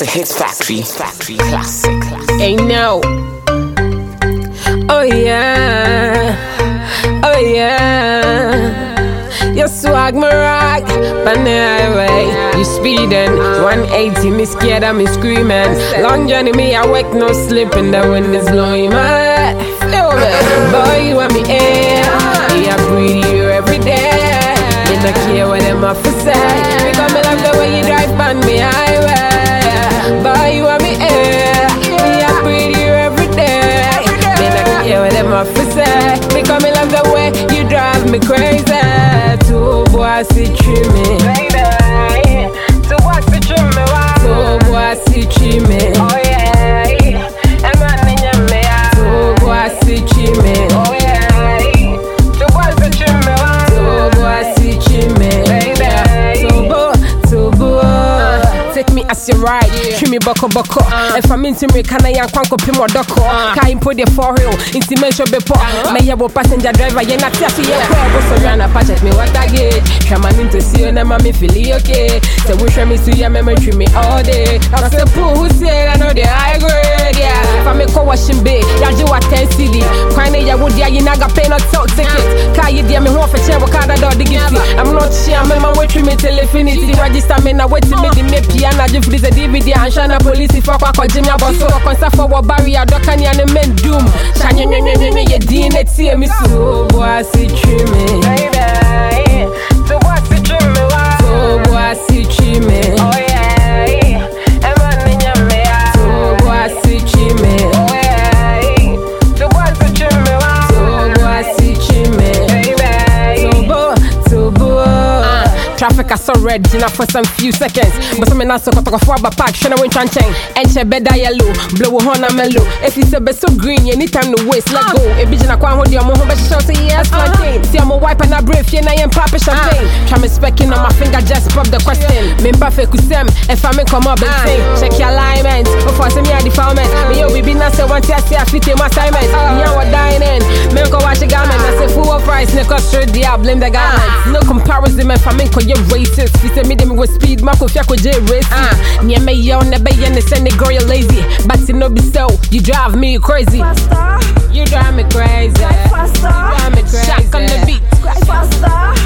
It's a hits factory. Factory classic. Hey no. Oh yeah. Oh yeah. Your swag my rock on the highway. You speeding 180, me scared me screaming. Long journey, me I wake no sleeping. The wind is blowing my head. Boy you want me air. Yeah, I breathe you every day. Me not care what them have say. Because me love the way you drive on me highway. Boy you want me air. Yeah, I breathe you every day. Me not care what them have to say. Me love the way you drive me crazy. Two boys see me. Baby, what's the dream me? Two boys see me. Me as ride, treat me boko boko. Uh. If I'm into me, can I yank copy more doko? Uh. Can you put the four hill, intimation before? Uh. May have a passenger driver, you're not to your crib. So you're not patch me what I get. Come on into see you, and me feel okay. So we show me see your memory, treat me all day. I say, Pooh, who say I know the high grade, yeah. If I make a washing bay, yeah, you are 10 CD. Quine, ya would, yeah, you naga pay not talk ticket. Way to me till infinity. Register me, wait to me, the me piano, just freeze a DVD, and shana police if I call Jimmy Bosso, concert for what barrier, docani and the men doom. Shanya, nye, nye, nye, nye, ye, dine, tie me so, boy, I see me. Baby, Traffic I saw red, Gina for some few seconds. But some not so cut off a park, shana win chan. And she better yellow, blow a horn a mellow. If you say so green, you need time to waste, let go. If you not hold your mom, but she shout say yes, my thing. Uh-huh. See, I'm a wipe and a brief, you know, I'm popping uh. champagne. Try me specking on my finger, just pop the question. Me perfect kusem, if I'm come up and sing. Uh. Check your alignment, before say me a defilement. Me yo, be not say one tea, I fit in my assignment. Uh. Me and what ne cost straight the blame the garment. No comparison, man, for me, cause you're racist. We say me them with speed, my coffee, could j race. Ah, near me, yo, never, and they send the girl, you're lazy. But you know, be so, you drive me crazy. Faster. You drive me crazy. Faster, You drive me crazy. Shock on the beat. You drive me